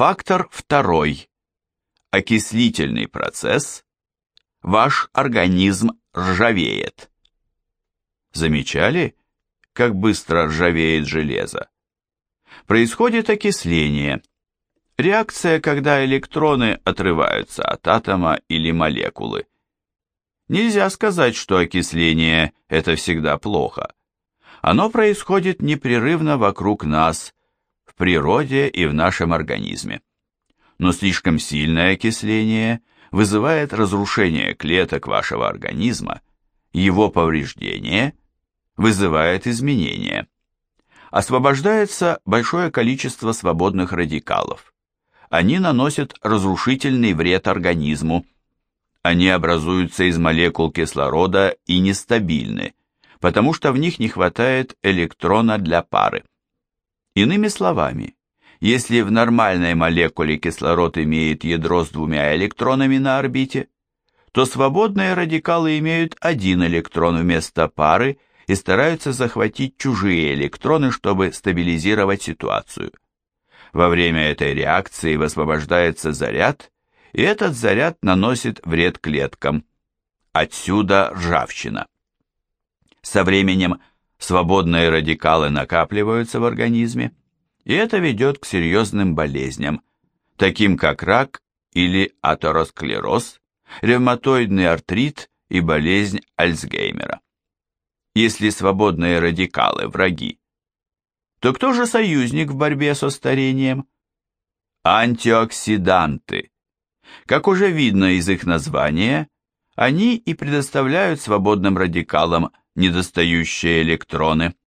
Фактор второй. Окислительный процесс. Ваш организм ржавеет. Замечали, как быстро ржавеет железо? Происходит окисление. Реакция, когда электроны отрываются от атома или молекулы. Нельзя сказать, что окисление – это всегда плохо. Оно происходит непрерывно вокруг нас, природе и в нашем организме. Но слишком сильное окисление вызывает разрушение клеток вашего организма, его повреждение вызывает изменения. Освобождается большое количество свободных радикалов. Они наносят разрушительный вред организму, они образуются из молекул кислорода и нестабильны, потому что в них не хватает электрона для пары. Иными словами, если в нормальной молекуле кислород имеет ядро с двумя электронами на орбите, то свободные радикалы имеют один электрон вместо пары и стараются захватить чужие электроны, чтобы стабилизировать ситуацию. Во время этой реакции высвобождается заряд, и этот заряд наносит вред клеткам. Отсюда ржавчина. Со временем свободные радикалы накапливаются в организме, и это ведет к серьезным болезням, таким как рак или атеросклероз, ревматоидный артрит и болезнь Альцгеймера. Если свободные радикалы – враги, то кто же союзник в борьбе со старением? Антиоксиданты, как уже видно из их названия, они и предоставляют свободным радикалам недостающие электроны.